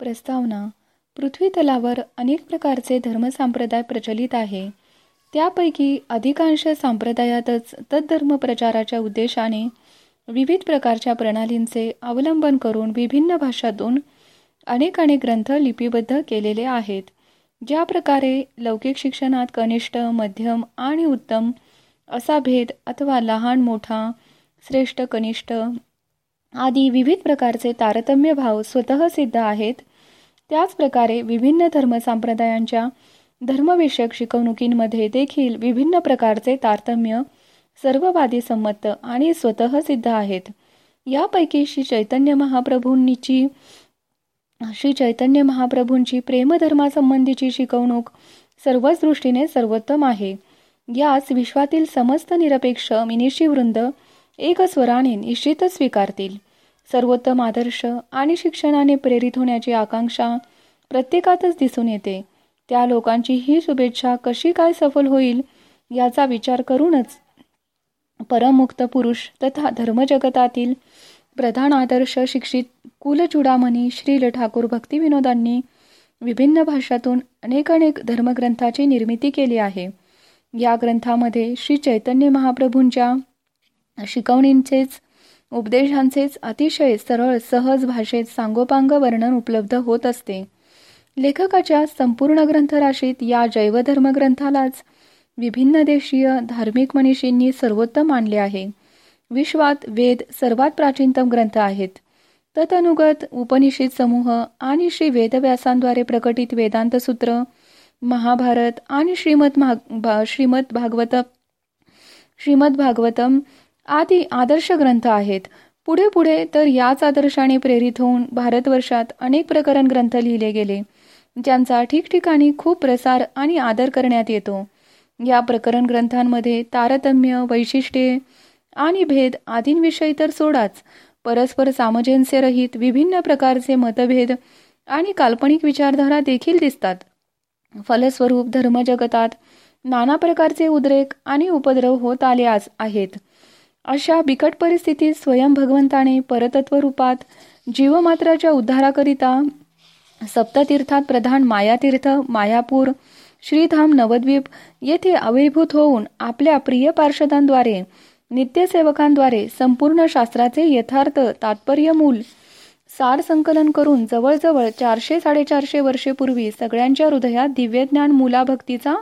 प्रस्तावना पृथ्वीतलावर अनेक प्रकारचे धर्मसंप्रदाय प्रचलित आहे त्यापैकी अधिकांश संप्रदायातच तद्धर्म प्रचाराच्या उद्देशाने विविध प्रकारच्या प्रणालींचे अवलंबन करून विभिन्न भाषातून अनेक अनेक ग्रंथ लिपिबद्ध केलेले आहेत ज्या प्रकारे लौकिक शिक्षणात कनिष्ठ मध्यम आणि उत्तम असा भेद अथवा लहान मोठा श्रेष्ठ कनिष्ठ आदी विविध प्रकारचे तारतम्य भाव स्वतः सिद्ध आहेत त्याच प्रकारे विभिन्न धर्म संप्रदायांच्या धर्मविषयक शिकवणुकींमध्ये देखील विभिन्न प्रकारचे तारतम्य सर्ववादी संमत आणि स्वतः सिद्ध आहेत यापैकी श्री चैतन्य महाप्रभूंची श्री चैतन्य महाप्रभूंची प्रेमधर्मासंबंधीची शिकवणूक सर्वच दृष्टीने सर्वोत्तम आहे यास विश्वातील समस्त निरपेक्ष मिनिशी वृंद स्वराने निश्चितच स्वीकारतील सर्वोत्तम आदर्श आणि शिक्षणाने प्रेरित होण्याची आकांक्षा प्रत्येकातच दिसून येते त्या लोकांची ही शुभेच्छा कशी काय सफल होईल याचा विचार करूनच परममुक्त पुरुष तथा धर्मजगतातील प्रधान आदर्श शिक्षित कुलचुडामणी श्रील ठाकूर भक्तिविनोदांनी विभिन्न भाषातून अनेक अनेक धर्मग्रंथाची निर्मिती केली आहे या ग्रंथामध्ये श्री चैतन्य महाप्रभूंच्या शिकवणींचेच उपदेशांचेच अतिशय सरळ सहज भाषेत सांगोपांग वर्णन उपलब्ध होत असते लेखकाच्या संपूर्ण ग्रंथराशीत या जैवधर्म ग्रंथालाच विभिन्न देशीय धार्मिक मनीषींनी सर्वोत्तम मानले आहे विश्वात वेद सर्वात प्राचीनतम ग्रंथ आहेत तदनुगत उपनिषद समूह आणि श्री वेदव्यासांद्वारे प्रकटित वेदांत सूत्र महाभारत आणि श्रीमद भा श्रीमद भागवत श्रीमद भागवतम आदी आदर्श ग्रंथ आहेत पुढे पुढे तर याच आदर्शाने प्रेरित होऊन भारतवर्षात अनेक प्रकरण ग्रंथ लिहिले गेले ज्यांचा ठिकठिकाणी खूप प्रसार आणि आदर करण्यात येतो या प्रकरण ग्रंथांमध्ये तारतम्य वैशिष्ट्ये आणि भेद आदींविषयी तर सोडाच परस्पर सामंजस्यरहित विभिन्न प्रकारचे मतभेद आणि काल्पनिक विचारधारा देखील दिसतात फलस्वरूप धर्मजगतात नाना प्रकारचे उद्रेक आणि उपद्रव होत आले आहेत अशा बिकट परिस्थितीत स्वयं भगवंताने परतत्व रूपात जीवमात्राच्या उद्धाराकरिता सप्ततीर्थात प्रधान मायातीर्थ मायापूर श्रीधाम नवद्वीप येथे आविर्भूत होऊन आपल्या प्रिय पार्षदांद्वारे नित्यसेवकांद्वारे संपूर्ण शास्त्राचे यथार्थ तात्पर्य मूल सार संकलन करून जवळजवळ चारशे साडेचारशे वर्षेपूर्वी सगळ्यांच्या हृदयात दिव्यज्ञान मुलाभक्तीचा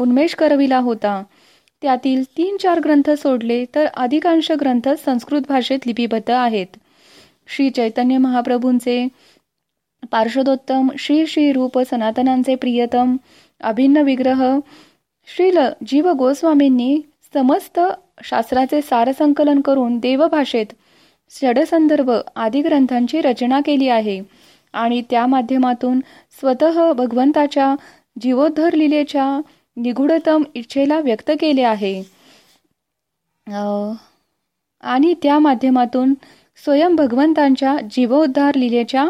उन्मेष करविला होता त्यातील तीन चार ग्रंथ सोडले तर अधिकांश ग्रंथ संस्कृत भाषेत लिपिबद्ध आहेत श्री चैतन्य महाप्रभूंचे पार्श्वदोत्तम श्री श्री रूप सनातनांचे प्रियतम अभिन्न विग्रह श्रील जीव गोस्वामींनी समस्त शास्त्राचे सारसंकलन करून देवभाषेत षडसंदर्भ आदी ग्रंथांची रचना केली आहे आणि त्या माध्यमातून स्वतः भगवंताच्या जीवोद्धर लिलेच्या निगुढतम इच्छेला व्यक्त केले आहे आणि त्या माध्यमातून स्वयं भगवंतांच्या जीवोद्धार लिलेच्या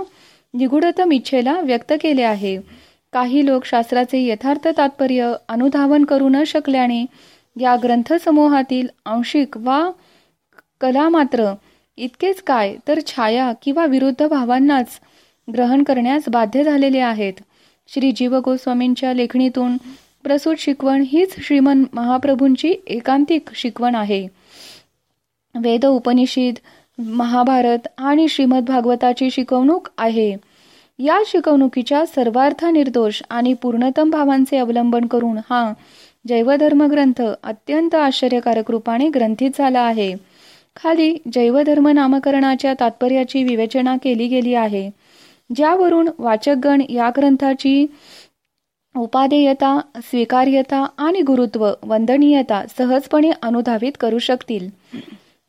निगुढतम इच्छेला व्यक्त केले आहे काही लोक शास्त्राचे यथार्थ तात्पर्य अनुधावन करू न शकल्याने या ग्रंथसमूहातील आंशिक वा कला मात्र इतकेच काय तर छाया किंवा विरुद्ध भावांनाच ग्रहण करण्यास बाध्य झालेले आहेत श्री जीव गोस्वामींच्या लेखणीतून प्रसूत शिकवण हीच श्रीमन महाप्रभूंची एकांतिक शिकवण आहे वेद उपनिषद महाभारत आणि श्रीमद भागवताची शिकवणूक आहे या शिकवणुकीच्या सर्वार्थ निर्दोष आणि पूर्णतम भावांचे अवलंबन करून हा जैवधर्म ग्रंथ अत्यंत आश्चर्यकारक रूपाने ग्रंथित झाला आहे खाली जैवधर्म नामकरणाच्या तात्पर्याची विवेचना केली गेली आहे ज्यावरून वाचकगण या ग्रंथाची उपादेयता स्वीकार्यता आणि गुरुत्व वंदनीयता सहजपणे अनुधावित करू शकतील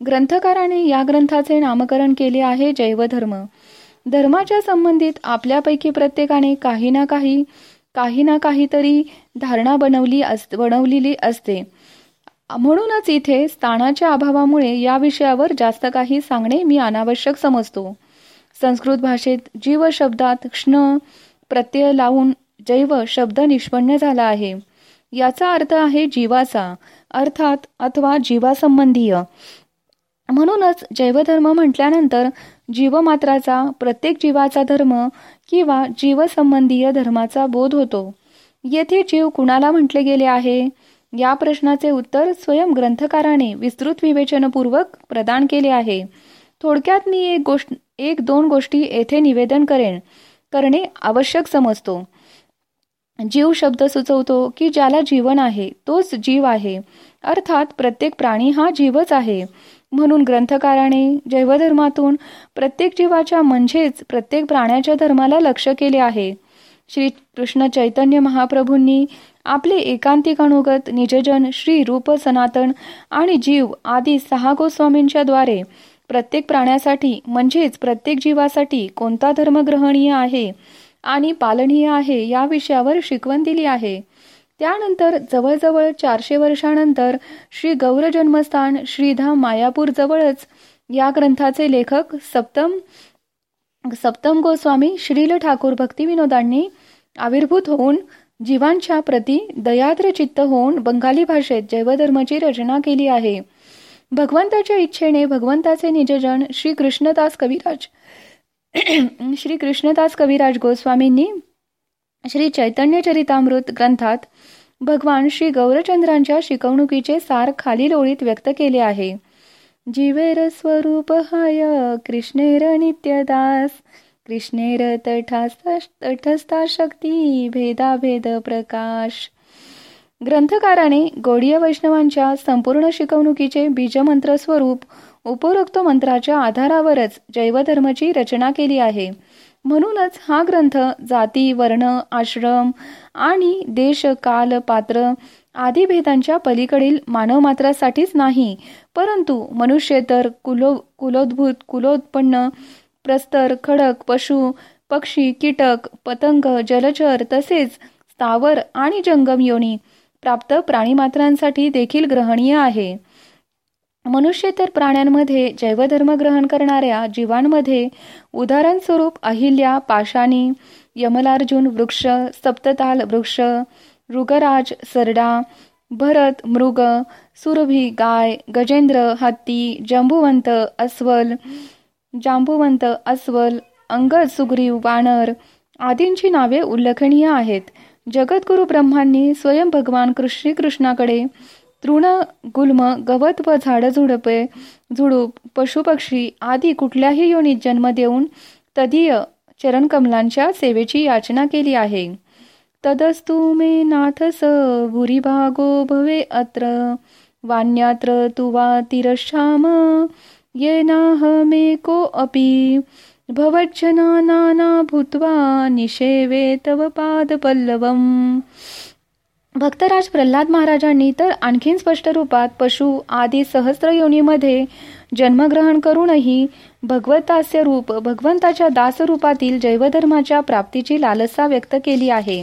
ग्रंथकाराने या ग्रंथाचे नामकरण केले आहे जैवधर्म धर्माच्या संबंधित आपल्यापैकी प्रत्येकाने काही ना काही काही ना काहीतरी धारणा बनवली अस बनवलेली असते म्हणूनच इथे स्थानाच्या अभावामुळे या विषयावर जास्त काही सांगणे मी अनावश्यक समजतो संस्कृत भाषेत जीव शब्दात क्षण प्रत्यय लावून जैव शब्द निष्पन्न झाला आहे याचा अर्थ आहे जीवाचा अर्थात अथवा जीवासंबंधीय म्हणूनच जैवधर्म म्हटल्यानंतर जीवमात्राचा प्रत्येक जीवाचा धर्म किंवा जीवसंबंधीय धर्माचा बोध होतो येथे जीव कुणाला म्हटले गेले आहे या प्रश्नाचे उत्तर स्वयं ग्रंथकाराने विस्तृत विवेचनपूर्वक प्रदान केले आहे थोडक्यात मी एक गोष्ट एक दोन गोष्टी येथे निवेदन करेन करणे आवश्यक समजतो जीव शब्द सुचवतो की ज्याला जीवन आहे तोच जीव आहे अर्थात प्रत्येक प्राणी हा जीवच आहे म्हणून ग्रंथकाराने जैवधर्मातून प्रत्येक जीवाच्या म्हणजेच प्रत्येक प्राण्याच्या धर्माला लक्ष केले आहे श्री कृष्ण चैतन्य महाप्रभूंनी आपले एकांतिक अनुगत निजजन श्री रूप सनातन आणि जीव आदी सहा गोस्वामींच्या द्वारे प्रत्येक प्राण्यासाठी म्हणजेच प्रत्येक जीवासाठी कोणता धर्म ग्रहणीय आहे आणि पालनीय आहे या विषयावर शिकवण दिली आहे त्यानंतर जवळजवळ चारशे वर्षानंतर श्री गौर जन्मस्थान श्रीधाम मायापूर जवळच या ग्रंथाचे लेखक सप्तम सप्तम गोस्वामी श्रील ठाकूर भक्ती विनोदांनी आविर्भूत होऊन जीवांच्या प्रती दयाद्र चित्त होऊन बंगाली भाषेत जैवधर्माची रचना केली आहे भगवंताच्या इच्छेने भगवंताचे निजजन श्री कृष्णदास कविराज श्री कृष्णदास कविराज गोस्वामींनी श्री चैतन्य चरितामृत ग्रंथात भगवान श्री गौरचंद्रांच्या शिकवणुकीचे सार खालील ओळीत व्यक्त केले आहे जीवेर स्वरूप हाय कृष्णेर नित्यदास कृष्णेर तटस्था शक्ती भेदाभेद प्रकाश ग्रंथकाराने गोडिया वैष्णवांच्या संपूर्ण शिकवणुकीचे बीजमंत्र स्वरूप उपरोक्त मंत्राच्या आधारावरच जैवधर्माची रचना केली आहे म्हणूनच हा ग्रंथ जाती वर्ण आश्रम आणि देश काल पात्र आदी भेदांच्या पलीकडील मानवमात्रासाठीच नाही परंतु तर कुलो कुलोद्भूत कुलोत्पन्न प्रस्तर खडक पशु पक्षी कीटक पतंग जलचर तसेच स्थावर आणि जंगम योनी प्राप्त प्राणीमात्रांसाठी देखील ग्रहणीय आहे मनुष्येतर प्राण्यांमध्ये जैवधर्म ग्रहण करणाऱ्या जीवांमध्ये उदाहरणस्वरूप अहिल्या पाषाणी यमलार्जुन वृक्ष सप्तताल वृक्ष ऋगराज सरडा भरत मृग सुरभी गाय गजेंद्र हत्ती जंबुवंत अस्वल जांबुवंत अस्वल अंगद सुग्रीव वानर आदींची नावे उल्लेखनीय आहेत जगद्गुरु ब्रह्मांनी स्वयं भगवान श्रीकृष्णाकडे तृण गुल्म गवत व झाड झुडपे झुडूप पशुपक्षी आदी कुठल्याही योनीत जन्म देऊन तदीय कमलांच्या सेवेची याचना केली आहे तदस्तु मे नाथस भागो भवे अत्र वान्यात्र तुवा तिरश्याम ये नाह मे को अपि नाना भूत्वा निषेवे तव पल्लवम भक्तराज प्रल्हाद महाराजांनी तर आणखीन स्पष्ट रूपात पशु आदी सहस्त्र योनीमध्ये जन्मग्रहण करूनही भगवतास्य रूप भगवंताच्या दासरूपातील जैवधर्माच्या प्राप्तीची लालसा व्यक्त केली आहे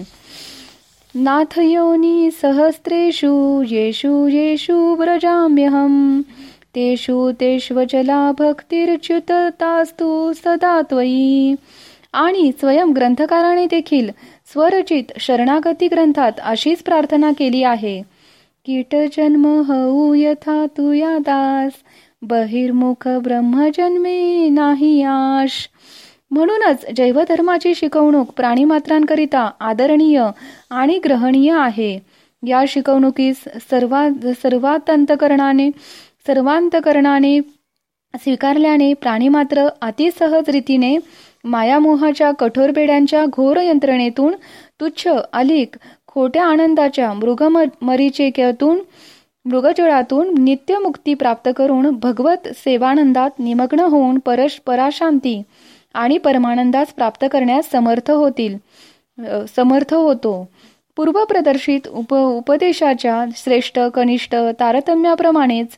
नाथ योनी सहस्त्रेषु येषु येषु व्रजाम्यहम तेषु तेष्वचला भक्तिर्च्युततास्तु सदा त्वयी आणि स्वयं ग्रंथकाराने देखील स्वरचित शरणागती ग्रंथात अशीच प्रार्थना केली आहे कीट जन्म हऊ यथा तुया दास बहिर्मुख ब्रह्मजन्मे नाही आश म्हणूनच जैवधर्माची शिकवणूक प्राणीमात्रांकरिता आदरणीय आणि ग्रहणीय आहे या शिकवणुकीस सर्वा अंतकरणाने सर्वांतकरणाने स्वीकारल्याने प्राणीमात्र अतिसहज रीतीने मायामोहाच्या कठोर पेड्यांच्या घोर यंत्रणेतून तुच्छ अलिक खोट्या आनंदाच्या मृगमरीचिकेतून मृगजळातून नित्यमुक्ती प्राप्त करून भगवत सेवानंदात निमग्न होऊन परश पराशांती आणि परमानंदास प्राप्त करण्यास समर्थ होतील समर्थ होतो पूर्वप्रदर्शित उप उपदेशाच्या श्रेष्ठ कनिष्ठ तारतम्याप्रमाणेच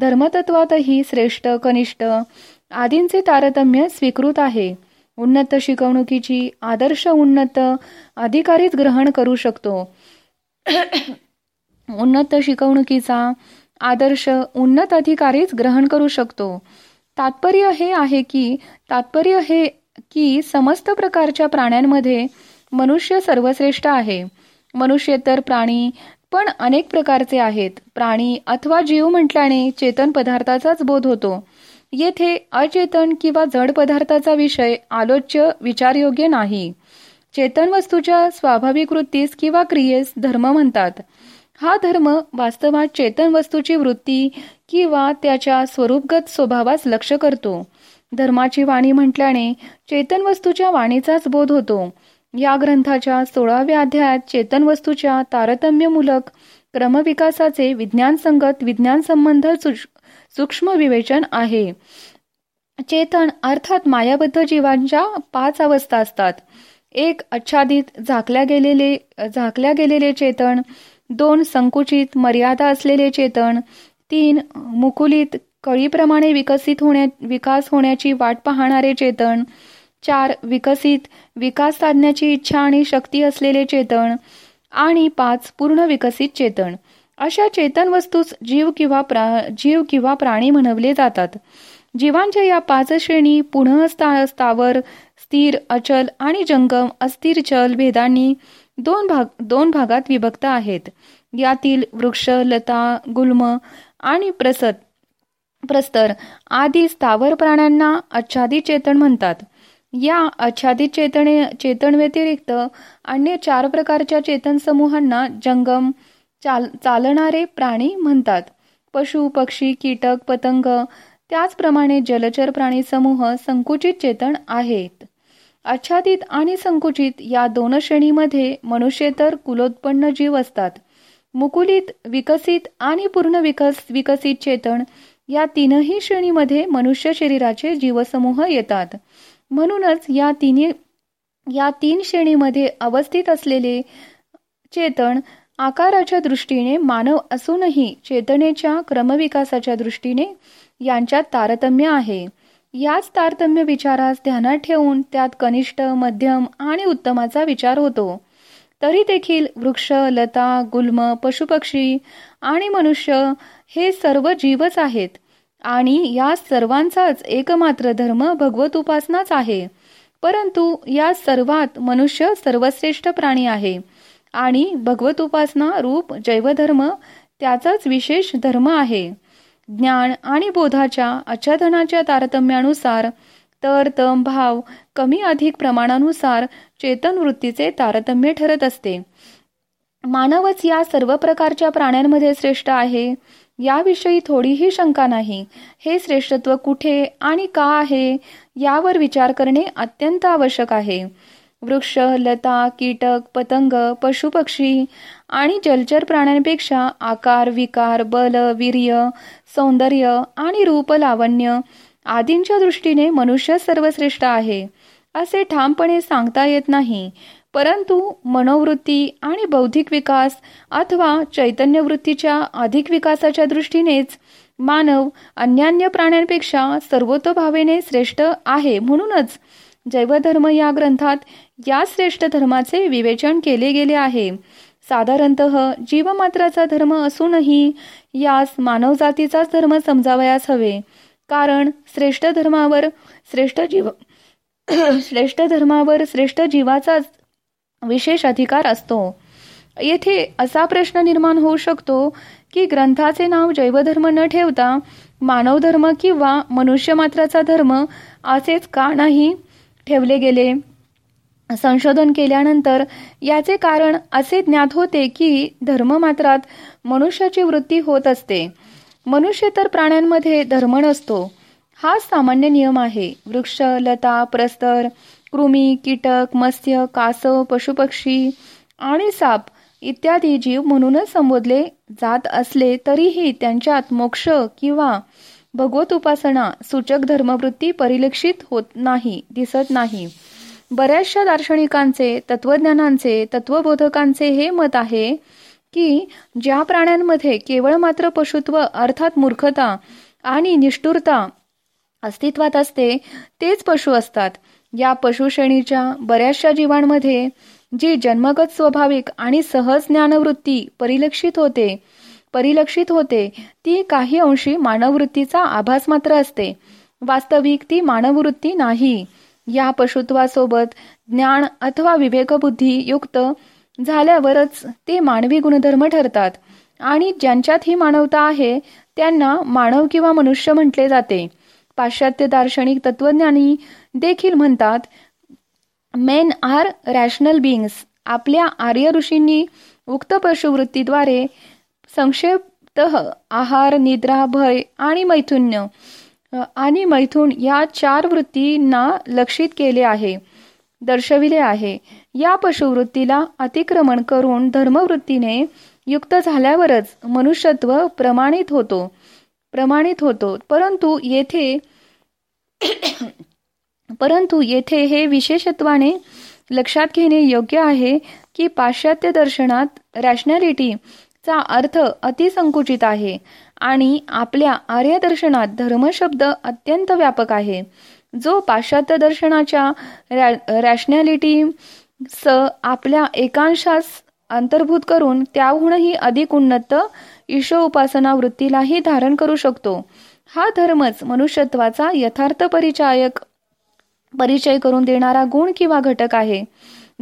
धर्मतत्वातही श्रेष्ठ कनिष्ठ आदींचे तारतम्य स्वीकृत आहे उन्नत शिकवणुकीची आदर्श उन्नत अधिकारीच ग्रहण करू शकतो उन्नत शिकवणुकीचा आदर्श उन्नत अधिकारीच ग्रहण करू शकतो तात्पर्य हे आहे की तात्पर्य हे की समस्त प्रकारच्या प्राण्यांमध्ये मनुष्य सर्वश्रेष्ठ आहे मनुष्य तर प्राणी पण अनेक प्रकारचे आहेत प्राणी अथवा जीव म्हटल्याने चेतन पदार्थाचाच बोध होतो येथे अचेतन किंवा जड पदार्थाचा विषय आलोच्य विचारयोग्य नाही चेतन वस्तूच्या स्वाभाविक वृत्तीस किंवा क्रियेस धर्म म्हणतात हा धर्म वास्तवात चेतन वस्तूची वृत्ती किंवा त्याच्या स्वरूपगत स्वभावास लक्ष करतो धर्माची वाणी म्हटल्याने चेतन वस्तूच्या वाणीचाच बोध होतो या ग्रंथाच्या सोळाव्या अध्यायात चेतन वस्तूच्या तारतम्यमूलक क्रमविकासाचे विज्ञानसंगत विज्ञान संबंध सूक्ष्म विवेचन आहे चेतन अर्थात मायाबद्ध जीवांच्या पाच अवस्था असतात एक आच्छादित झाकल्या गेलेले झाकल्या गेलेले चेतन दोन संकुचित मर्यादा असलेले चेतन तीन मुकुलित कळीप्रमाणे विकसित होण्या विकास होण्याची वाट पाहणारे चेतन चार विकसित विकास साधण्याची इच्छा आणि शक्ती असलेले चेतन आणि पाच पूर्ण विकसित चेतन अशा चेतन वस्तूस जीव किंवा प्रा जीव किंवा प्राणी म्हणवले जातात जीवांच्या या पाच श्रेणी पुनः स्थावर स्थिर अचल आणि जंगम अस्थिर चल भेदांनी दोन भाग दोन भागात विभक्त आहेत यातील वृक्ष लता गुल्म आणि प्रसत प्रस्तर आदी स्थावर प्राण्यांना आच्छादित चेतन म्हणतात या आच्छादित चेतने चेतन व्यतिरिक्त अन्य चार प्रकारच्या चेतन समूहांना जंगम चाल चालणारे प्राणी म्हणतात पशु पक्षी कीटक पतंग त्याचप्रमाणे जलचर प्राणी समूह संकुचित चेतन आहेत आच्छादित आणि संकुचित या दोन श्रेणीमध्ये तर कुलोत्पन्न जीव असतात मुकुलित विकसित आणि पूर्ण विकस विकसित चेतन या तीनही श्रेणीमध्ये मनुष्य शरीराचे जीवसमूह येतात म्हणूनच या तिन्ही या तीन श्रेणीमध्ये अवस्थित असलेले चेतन आकाराच्या दृष्टीने मानव असूनही चेतनेच्या क्रमविकासाच्या दृष्टीने यांच्यात तारतम्य आहे याच तारतम्य विचारास ध्यानात ठेवून त्यात कनिष्ठ मध्यम आणि उत्तमाचा विचार होतो तरी देखील वृक्ष लता गुल्म पशुपक्षी आणि मनुष्य हे सर्व जीवच आहेत आणि या सर्वांचाच एकमात्र धर्म भगवत उपासनाच आहे परंतु या सर्वात मनुष्य सर्वश्रेष्ठ प्राणी आहे आणि भगवत उपासना रूप जैवधर्म त्याचाच विशेष धर्म आहे ज्ञान आणि बोधाच्या आच्छादनाच्या तारतम्यानुसार तर तम भाव कमी अधिक प्रमाणानुसार चेतन वृत्तीचे तारतम्य ठरत असते मानवच या सर्व प्रकारच्या प्राण्यांमध्ये श्रेष्ठ आहे याविषयी थोडीही शंका नाही हे श्रेष्ठत्व कुठे आणि का आहे यावर विचार करणे अत्यंत आवश्यक आहे वृक्ष लता कीटक पतंग पशुपक्षी आणि जलचर प्राण्यांपेक्षा आकार विकार बल वीर्य सौंदर्य आणि रूप लावण्य आदींच्या दृष्टीने मनुष्य सर्वश्रेष्ठ आहे असे ठामपणे सांगता येत नाही परंतु मनोवृत्ती आणि बौद्धिक विकास अथवा चैतन्यवृत्तीच्या अधिक विकासाच्या दृष्टीनेच मानव अन्यान्य प्राण्यांपेक्षा भावेने श्रेष्ठ आहे म्हणूनच जैवधर्म या ग्रंथात या श्रेष्ठ धर्माचे विवेचन केले गेले आहे साधारणत जीवमात्राचा धर्म असूनही यास मानवजातीचाच धर्म समजावयास हवे कारण श्रेष्ठ धर्मावर श्रेष्ठ जीव श्रेष्ठ धर्मावर श्रेष्ठ जीवाचाच विशेष अधिकार असतो येथे असा प्रश्न निर्माण होऊ शकतो की ग्रंथाचे नाव जैवधर्म न ठेवता मानवधर्म किंवा मनुष्यमात्राचा धर्म असेच का नाही ठेवले गेले संशोधन केल्यानंतर याचे कारण असे ज्ञात होते की धर्म मात्रात मनुष्याची वृत्ती होत असते मनुष्य तर प्राण्यांमध्ये धर्म नसतो हा सामान्य नियम आहे वृक्ष लता प्रस्तर कृमी कीटक मत्स्य कासव पशुपक्षी आणि साप इत्यादी जीव म्हणूनच संबोधले जात असले तरीही त्यांच्यात मोक्ष किंवा भगवत उपासना सूचक धर्मवृत्ती परिलक्षित होत नाही दिसत नाही बऱ्याचशा दार्शनिकांचे तत्वज्ञानांचे तत्वबोधकांचे हे मत आहे की ज्या प्राण्यांमध्ये केवळ मात्र पशुत्व अर्थात मूर्खता आणि निष्ठुरता अस्तित्वात असते तेच पशु असतात या पशुश्रेणीच्या बऱ्याचशा जीवांमध्ये जी जन्मगत स्वाभाविक आणि सहज ज्ञानवृत्ती परिलक्षित होते परिलक्षित होते ती काही अंशी मानववृत्तीचा आभास मात्र असते वास्तविक ती मानववृत्ती नाही या पशुत्वासोबत ज्ञान अथवा विवेकबुद्धी युक्त झाल्यावरच ते मानवी गुणधर्म ठरतात आणि ज्यांच्यात ही मानवता आहे त्यांना मानव किंवा मनुष्य म्हटले जाते पाश्चात्य दार्शनिक तत्वज्ञानी देखील म्हणतात मेन आर रॅशनल बिंग्स आपल्या आर्य ऋषींनी उक्त पशुवृत्तीद्वारे संक्षेपत आहार निद्रा भय आणि मैथुन्य आणि मैथून या चार वृत्तींना लक्षित केले आहे दर्शविले आहे या पशुवृत्तीला अतिक्रमण करून धर्मवृत्तीने युक्त झाल्यावरच मनुष्यत्व प्रमाणित होतो प्रमाणित होतो परंतु येथे परंतु येथे हे विशेषत्वाने लक्षात घेणे योग्य आहे की पाश्चात्य दर्शनात रॅशनॅलिटीचा अर्थ अतिसंकुचित आहे आणि आपल्या आर्यदर्शनात धर्मशब्द अत्यंत व्यापक आहे जो पाश्चात्य दर्शनाच्या रॅशनॅलिटी स आपल्या एकांशास अंतर्भूत करून त्याहूनही अधिक उन्नत ईश्व उपासना वृत्तीलाही धारण करू शकतो हा धर्मच मनुष्यत्वाचा यथार्थ परिचायक परिचय करून देणारा गुण किंवा घटक आहे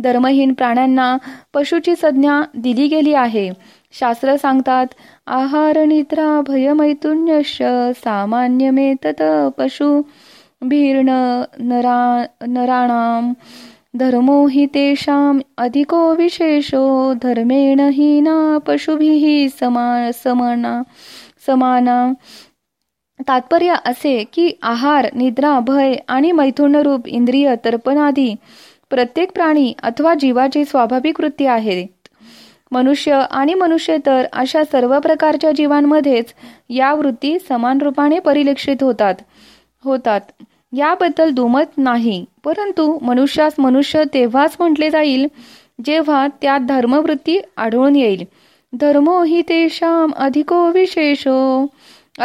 धर्महीन प्राण्यांना पशुची संज्ञा दिली गेली आहे शास्त्र सांगतात आहार निद्रा भय सामान्य मेतत पशु भीर्ण नरा नराणाम धर्मो हि अधिको विशेषो धर्मेण पशुभिः समा समाना समाना तात्पर्य असे की आहार निद्रा भय आणि रूप इंद्रिय तर्पणादी प्रत्येक प्राणी अथवा जीवाची स्वाभाविक वृत्ती आहे मनुष्य आणि तर अशा सर्व प्रकारच्या जीवांमध्येच या वृत्ती समान रूपाने परिलक्षित होतात होतात याबद्दल दुमत नाही परंतु मनुष्यास मनुष्य तेव्हाच म्हटले जाईल जेव्हा त्यात धर्मवृत्ती आढळून येईल धर्मो हि अधिको विशेष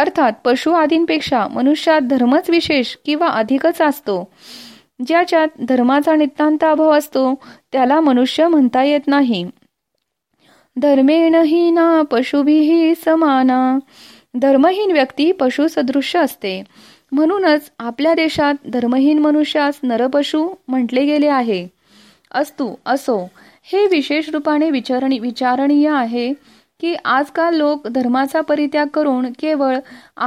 अर्थात पशु आदींपेक्षा मनुष्यात धर्मच विशेष किंवा अधिकच असतो ज्याच्यात धर्माचा नितांत अभाव असतो त्याला मनुष्य म्हणता येत नाही धर्मेण ही ना पशुभीही समाना धर्महीन व्यक्ती पशुसदृश असते म्हणूनच आपल्या देशात धर्महीन मनुष्यास नरपशु म्हटले गेले आहे असतो असो हे विशेष रूपाने विचारणी विचारणीय आहे की आजकाल लोक धर्माचा परित्याग करून केवळ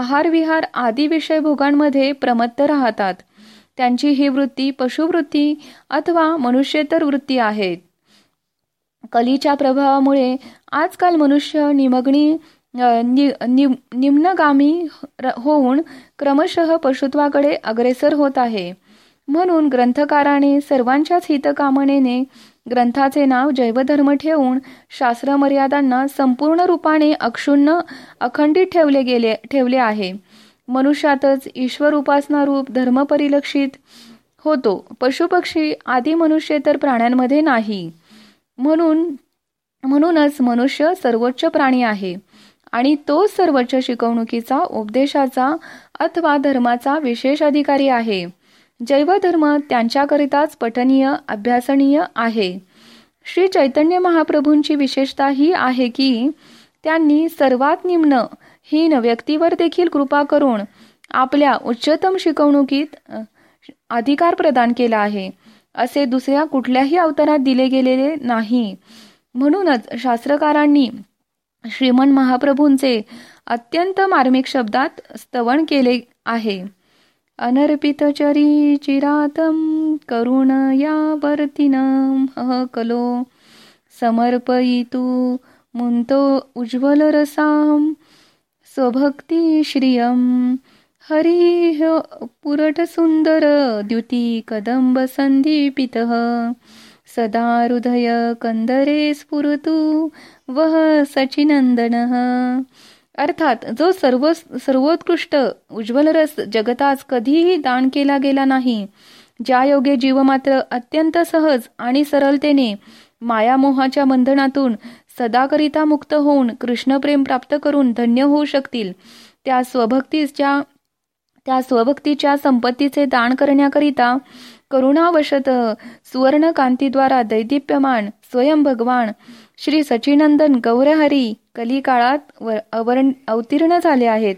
आहारविहार आदी विषय भोगांमध्ये प्रमत्त राहतात त्यांची ही वृत्ती पशुवृत्ती अथवा मनुष्येतर वृत्ती आहेत कलीच्या प्रभावामुळे आजकाल मनुष्य निमग्नी नि निम निम्नगामी होऊन क्रमशः पशुत्वाकडे अग्रेसर होत आहे म्हणून ग्रंथकाराने सर्वांच्याच हितकामनेने ग्रंथाचे नाव जैवधर्म ठेवून शास्त्र मर्यादांना संपूर्ण रूपाने अक्षुण अखंडित ठेवले गेले ठेवले आहे मनुष्यातच ईश्वर उपासना रूप धर्म परिलक्षित होतो पशुपक्षी आदी तर प्राण्यांमध्ये नाही म्हणून म्हणूनच मनुष्य सर्वोच्च प्राणी आहे आणि तो सर्वोच्च शिकवणुकीचा उपदेशाचा अथवा धर्माचा विशेष अधिकारी आहे जैवधर्म त्यांच्याकरिताच पठनीय अभ्यासनीय आहे श्री चैतन्य महाप्रभूंची विशेषता ही आहे की त्यांनी सर्वात निम्न हीन व्यक्तीवर देखील कृपा करून आपल्या उच्चतम शिकवणुकीत अधिकार प्रदान केला आहे असे दुसऱ्या कुठल्याही अवतारात दिले गेलेले नाही म्हणूनच शास्त्रकारांनी श्रीमन महाप्रभूंचे अत्यंत मार्मिक शब्दात स्तवन केले आहे अनर्पित चरी चिरातम करुण या वर्तिन कलो समर्पयितू मुंतो उज्ज्वल रसाम स्वभक्ती श्रियम पुरट द्युती कदंब संदीपित सदा हृदय कंदरे स्फुरतु वह सचिनंदन अर्थात जो सर्व सर्वोत्कृष्ट उज्ज्वल रस जगतास कधीही दान केला गेला नाही ज्या योगे जीव मात्र अत्यंत सहज आणि सरलतेने मायामोहाच्या बंधनातून सदाकरिता मुक्त होऊन कृष्णप्रेम प्राप्त करून धन्य होऊ शकतील त्या स्वभक्तीच्या त्या स्वभक्तीच्या संपत्तीचे दान करण्याकरिता करुणावशत सुवर्ण कांतीद्वारा दैदिप्यमान स्वयं भगवान श्री सचिनंदन गौरहरी कलिकाळात अवर्ण अवतीर्ण झाले आहेत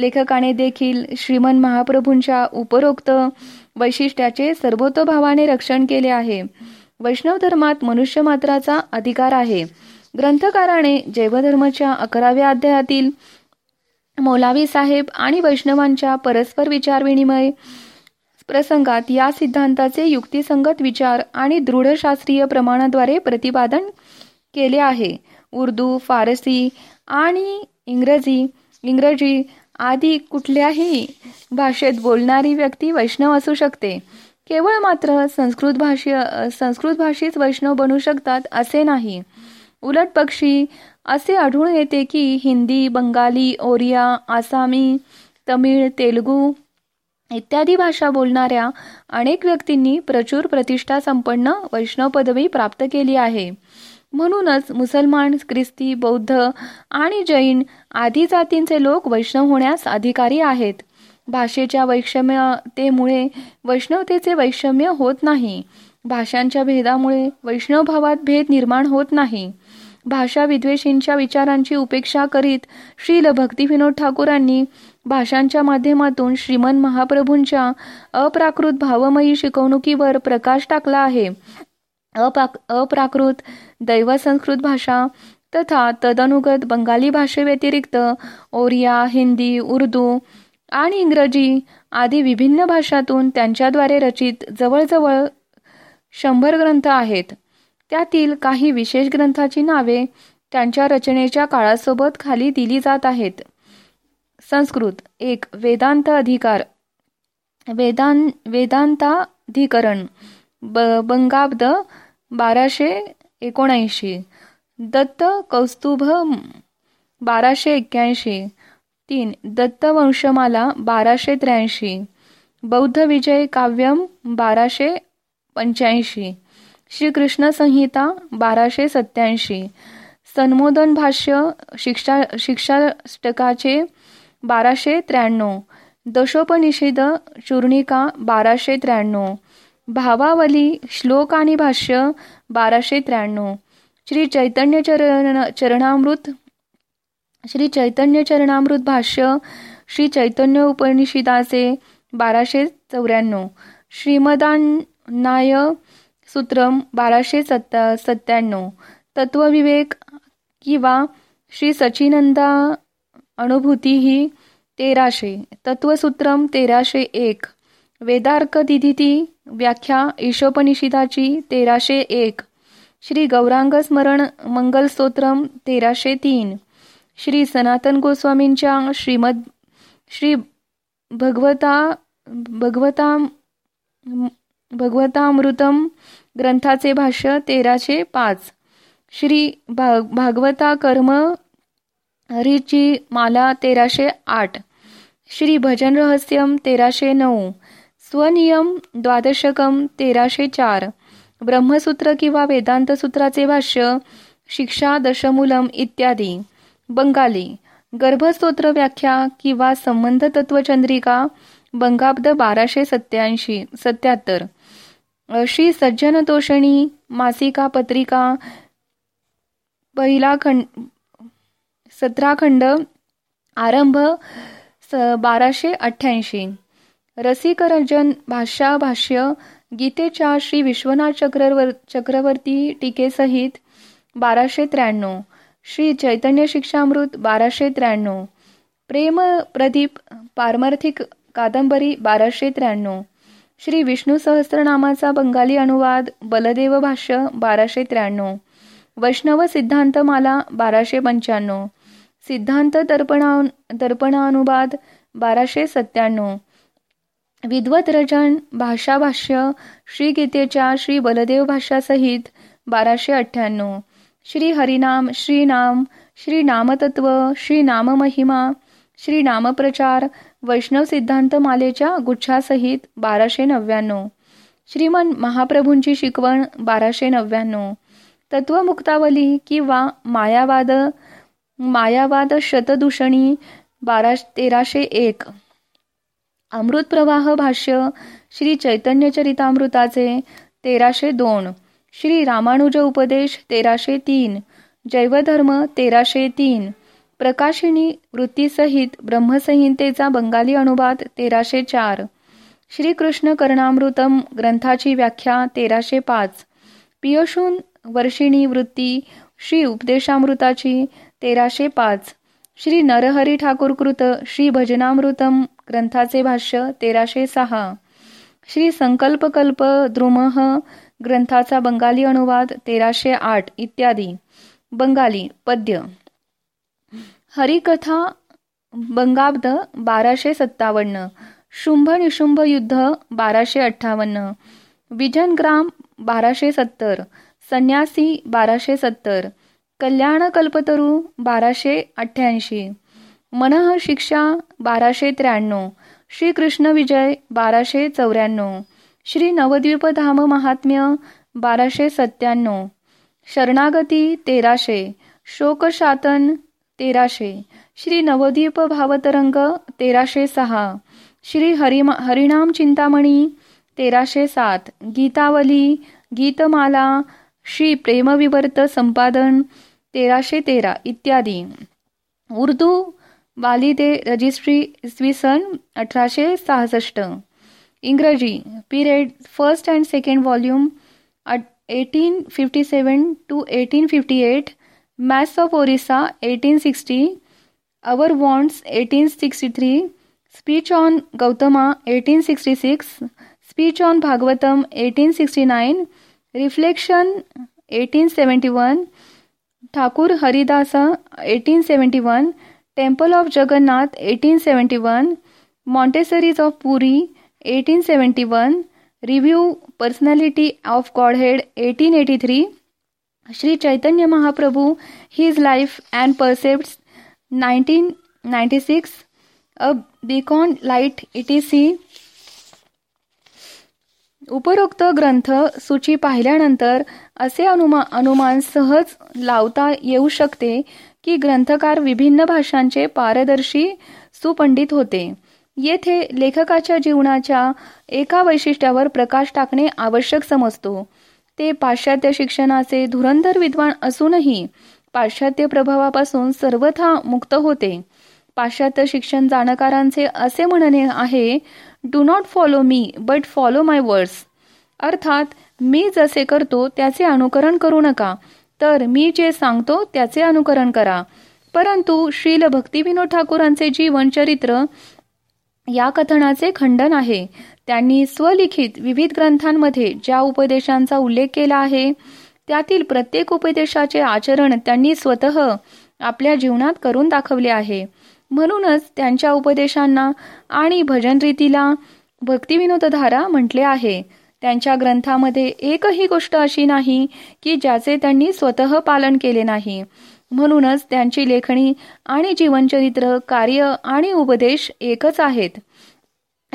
लेखकाने देखील श्रीमन महाप्रभूंच्या उपरोक्त वैशिष्ट्याचे सर्वतोभावाने रक्षण केले आहे वैष्णव धर्मात मनुष्य मात्राचा अधिकार आहे ग्रंथकाराने जैवधर्माच्या अकराव्या अध्यायातील मौलावी साहेब आणि वैष्णवांच्या परस्पर विचारविनिमय प्रसंगात या सिद्धांताचे युक्तिसंगत विचार आणि दृढशास्त्रीय प्रमाणाद्वारे प्रतिपादन केले आहे उर्दू फारसी आणि इंग्रजी इंग्रजी आदी कुठल्याही भाषेत बोलणारी व्यक्ती वैष्णव असू शकते केवळ मात्र संस्कृत भाषी संस्कृत भाषीच वैष्णव बनू शकतात असे नाही उलट पक्षी असे आढळून येते की हिंदी बंगाली ओरिया आसामी तमिळ तेलगू इत्यादी भाषा बोलणाऱ्या अनेक व्यक्तींनी प्रचूर प्रतिष्ठा संपन्न वैष्णव पदवी प्राप्त केली आहे म्हणूनच मुसलमान ख्रिस्ती बौद्ध आणि जैन आदी जातींचे लोक वैष्णव होण्यास अधिकारी आहेत भाषेच्या वैषम्यतेमुळे वैष्णवतेचे वैषम्य होत नाही भाषांच्या भेदामुळे वैष्णव भावात भेद निर्माण होत नाही भाषाविद्वेषींच्या विचारांची उपेक्षा करीत श्रील भक्ती विनोद ठाकूरांनी भाषांच्या माध्यमातून श्रीमन महाप्रभूंच्या अप्राकृत भावमयी शिकवणुकीवर प्रकाश टाकला आहे अप्राकृत दैवसंस्कृत भाषा तथा तदनुगत बंगाली भाषेव्यतिरिक्त ओरिया हिंदी उर्दू आणि इंग्रजी आदी विभिन्न भाषातून त्यांच्याद्वारे रचित जवळजवळ शंभर ग्रंथ आहेत त्यातील काही विशेष ग्रंथाची नावे त्यांच्या रचनेच्या काळासोबत खाली दिली जात आहेत संस्कृत एक वेदांत अधिकार वेदां वेदांताधिकरण ब बंगाब्द बाराशे एकोणऐंशी दत्त कौस्तुभ बाराशे एक्क्याऐंशी तीन दत्तवंशमाला बाराशे त्र्याऐंशी बौद्ध विजय काव्यम बाराशे पंच्याऐंशी कृष्ण संहिता बाराशे सत्याऐंशी सन्मोदन भाष्य शिक्षा शिक्षाष्टकाचे बाराशे त्र्याण्णव दशोपनिषेद चूर्णिका बाराशे त्र्याण्णव भावावली श्लोक आणि भाष्य बाराशे त्र्याण्णव श्री चैतन्य चरण चरणामृत श्री चैतन्य चरणामृत भाष्य श्री चैतन्य उपनिषदाचे बाराशे चौऱ्याण्णव नाय सूत्रम बाराशे सत्ता सत्त्याण्णव तत्वविवेक किंवा श्री सचिनंदा अनुभूती ही तेराशे तत्वसूत्रम तेराशे एक वेदार्क दिधिती व्याख्या ईशोपनिषदाची तेराशे एक श्री गौरांग स्मरण मंगलस्तोत्रम तेराशे तीन श्री सनातन गोस्वामींच्या श्रीमद श्री भगवता भगवता भगवतामृतम ग्रंथाचे भाष्य तेराशे पाच श्री भागवता कर्म हरीची माला तेराशे आठ श्री भजन रहस्यम तेराशे नऊ स्वनियम द्वादशकम तेराशे चार ब्रह्मसूत्र किंवा वेदांत सूत्राचे भाष्य शिक्षा दशमूलम इत्यादी बंगाली गर्भस्तोत्र व्याख्या किंवा संबंध तत्वचंद्रिका बंगाब्द बाराशे सत्याऐंशी सत्याहत्तर श्री सज्जन तोषणी मासिका पत्रिका पहिला खंड सतरा खंड आरंभ स बाराशे अठ्ठ्याऐंशी रसिकरंजन भाषा भाष्य गीतेच्या श्री विश्वनाथ चक्रवर चक्रवर्ती टीकेसहित बाराशे त्र्याण्णव श्री चैतन्य शिक्षामृत बाराशे त्र्याण्णव प्रेम प्रदीप पारमार्थिक कादंबरी बाराशे त्र्याण्णव श्री विष्णू सहस्त्रनामाचा बंगाली अनुवाद बलदेव भाष्य बाराशे त्र्याण्णव वैष्णव सिद्धांतमाला बाराशे पंच्याण्णव सिद्धांत दर्पणा दर्पणानुवाद बाराशे सत्त्याण्णव विद्वत रजन भाषाभाष्य श्री गीतेच्या श्री बलदेव भाष्यासहित बाराशे अठ्ठ्याण्णव श्री हरिनाम श्रीनाम श्री नामतत्व श्री नाममहिमा श्री नामप्रचार वैष्णव सिद्धांत मालेच्या गुच्छासहित बाराशे नव्याण्णव श्रीमन महाप्रभूंची शिकवण बाराशे नव्याण्णव तत्वमुक्तावली किंवा मायावाद मायावाद शतदूषणी बारा तेराशे एक अमृत प्रवाह भाष्य श्री चैतन्य चरितामृताचे तेराशे दोन श्री रामानुज उपदेश तेराशे तीन जैवधर्म तेराशे तीन प्रकाशिनी वृत्तीसहित ब्रह्मसंहितेचा बंगाली अनुवाद तेराशे चार श्रीकृष्ण कर्णामृतम ग्रंथाची व्याख्या तेराशे पाच पियशून वर्षिणी वृत्ती श्री उपदेशामृताची तेराशे पाच श्री नरहरी ठाकूर कृत श्री भजनामृतम ग्रंथाचे भाष्य तेराशे सहा श्री संकल्पकल्प द्रुमह ग्रंथाचा बंगाली अनुवाद तेराशे आठ इत्यादी बंगाली पद्य हरिकथा बंगाब्द बाराशे सत्तावन्न शुंभ निशुंभ युद्ध बाराशे अठ्ठावन्न विजनग्राम बाराशे सत्तर संन्यासी बाराशे सत्तर कल्याण कल्पतरू बाराशे अठ्ठ्याऐंशी मनः शिक्षा बाराशे त्र्याण्णव श्रीकृष्ण विजय बाराशे चौऱ्याण्णव श्री नवद्वीप धाम महात्म्य बाराशे सत्त्याण्णव शरणागती तेराशे शोकशातन तेराशे श्री नवदीप भावतरंग तेराशे सहा श्री हरिमा हरिणाम चिंतामणी तेराशे सात गीतावली गीतमाला श्री प्रेमविवर्त संपादन तेराशे तेरा इत्यादी उर्दू वालिदे रजिस्ट्री इसवी सन अठराशे सहासष्ट इंग्रजी period first and second volume eighteen fifty seven to eighteen fifty eight Mass of Orissa 1860, Our Wants 1863, Speech on Gautama 1866, Speech on Bhagavatam 1869, Reflection 1871, Thakur Haridasa 1871, Temple of Jagannath 1871, Montessaries of Puri 1871, Review Personality of Godhead 1883, Shri Chaitanya Mahaprabhu his life and precept nineteen ninety six a beacon light it is see उपरोक्त ग्रंथ सूची पाहिल्यानंतर असे अनुमा अनुमान सहज लावता येऊ शकते की ग्रंथकार विभिन्न भाषांचे पारदर्शी सुपंडित होते येथे लेखकाच्या जीवनाच्या एका वैशिष्ट्यावर प्रकाश टाकणे आवश्यक समजतो ते पाश्चात्य शिक्षणाचे धुरंधर विद्वान असूनही पाश्चात्य प्रभावापासून सर्वथा मुक्त होते पाश्चात्य शिक्षण जाणकारांचे असे म्हणणे आहे do not follow me but follow my words अर्थात मी जसे करतो त्याचे अनुकरण करू नका तर मी जे सांगतो त्याचे अनुकरण करा परंतु श्रील भक्ती विनोद ठाकूरांचे जीवन चरित्र या कथनाचे खंडन आहे त्यांनी स्वलिखित विविध ग्रंथांमध्ये ज्या उपदेशांचा उल्लेख केला आहे त्यातील प्रत्येक उपदेशाचे आचरण त्यांनी स्वतः आपल्या जीवनात करून दाखवले आहे म्हणूनच त्यांच्या उपदेशांना आणि भजन रीतीला भक्तिविनोदधारा म्हटले आहे त्यांच्या ग्रंथामध्ये एकही गोष्ट अशी नाही की ज्याचे त्यांनी स्वतः पालन केले नाही म्हणूनच त्यांची लेखणी आणि जीवनचरित्र कार्य आणि उपदेश एकच आहेत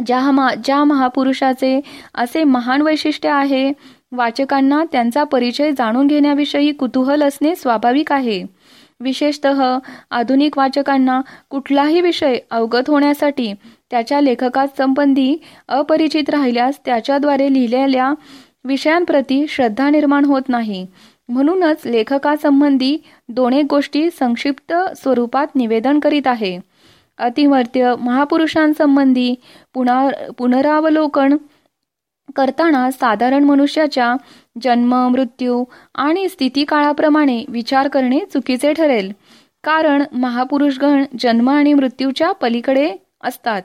ज्या महा ज्या महापुरुषाचे असे महान वैशिष्ट्य आहे वाचकांना त्यांचा परिचय जाणून घेण्याविषयी कुतूहल असणे स्वाभाविक आहे विशेषत आधुनिक वाचकांना कुठलाही विषय अवगत होण्यासाठी त्याच्या लेखकासंबंधी अपरिचित राहिल्यास त्याच्याद्वारे लिहिलेल्या विषयांप्रती श्रद्धा निर्माण होत नाही म्हणूनच लेखकासंबंधी दोन्ही गोष्टी संक्षिप्त स्वरूपात निवेदन करीत आहे अतिवर्त्य महापुरुषांसंबंधी पुना पुनरावलोकन करताना साधारण मनुष्याच्या जन्म मृत्यू आणि स्थिती काळाप्रमाणे विचार करणे चुकीचे ठरेल कारण महापुरुषगण जन्म आणि मृत्यूच्या पलीकडे असतात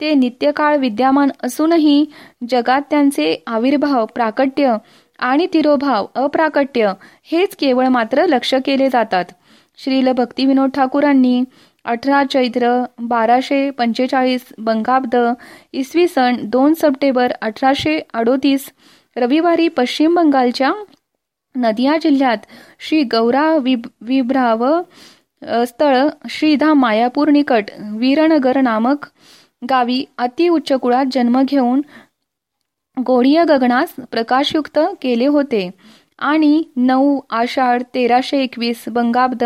ते नित्यकाळ विद्यमान असूनही जगात त्यांचे आविर्भाव प्राकट्य आणि तिरोभाव अप्राकट्य हेच केवळ मात्र लक्ष केले जातात श्रील भक्तिविनोद ठाकूरांनी अठरा चैत्र बाराशे पंचेचाळीस बंगाब्द इसवी सन दोन सप्टेंबर अठराशे अडोतीस रविवारी पश्चिम बंगालच्या नदिया जिल्ह्यात श्री गौरा विभ्राव स्थळ श्रीधा मायापूर निकट वीरनगर नामक गावी अतिउच्च कुळात जन्म घेऊन गोडीय गगनास प्रकाशयुक्त केले होते आणि नऊ आषाढ तेराशे एकवीस बंगाब्द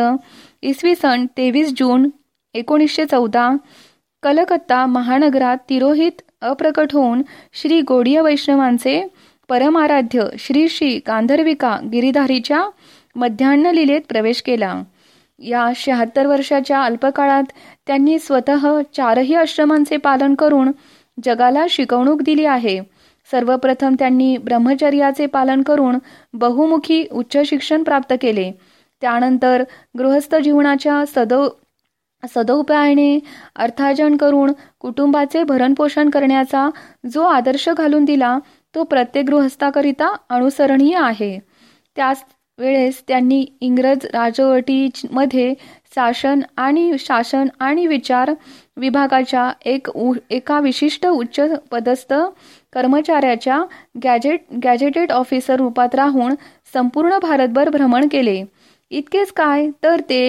इसवी सन तेवीस जून एकोणीसशे चौदा कलकत्ता महानगरात तिरोहित अप्रकट होऊन श्री गोडीय वैष्णवांचे परमाराध्य श्री श्री गांधर्विका गिरीधारीच्या मध्यान्न लिलेत प्रवेश केला या शहात्तर वर्षाच्या अल्पकाळात त्यांनी स्वतः चारही आश्रमांचे पालन करून जगाला शिकवणूक दिली आहे सर्वप्रथम त्यांनी ब्रह्मचर्याचे पालन करून बहुमुखी उच्च शिक्षण प्राप्त केले त्यानंतर गृहस्थ जीवनाच्या सदो सदोपायाने अर्थार्जन करून कुटुंबाचे भरणपोषण करण्याचा जो आदर्श घालून दिला तो प्रत्येक गृहस्थाकरिता अनुसरणीय आहे त्याच वेळेस त्यांनी इंग्रज राजवटीमध्ये शासन आणि शासन आणि विचार विभागाच्या एक उ एका विशिष्ट उच्च पदस्थ कर्मचाऱ्याच्या गॅजेट गॅजेटेड ऑफिसर रूपात राहून संपूर्ण भारतभर भ्रमण केले इतकेच काय तर ते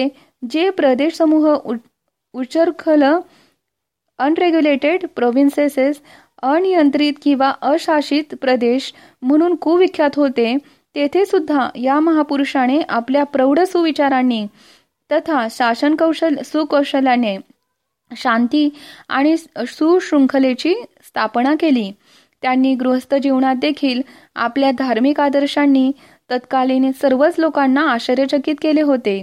जे प्रदेश समूह उचरखल अनरेग्युलेटेड प्रोव्हिन्सेसेस अनियंत्रित किंवा अशासित प्रदेश म्हणून कुविख्यात होते तेथे सुद्धा या महापुरुषाने आपल्या प्रौढ सुविचारांनी तथा शासन कौशल सुकौशल्याने शांती आणि सुशृंखलेची स्थापना केली त्यांनी गृहस्थ जीवनात देखील आपल्या धार्मिक आदर्शांनी तत्कालीन सर्वच लोकांना आश्चर्यचकित केले होते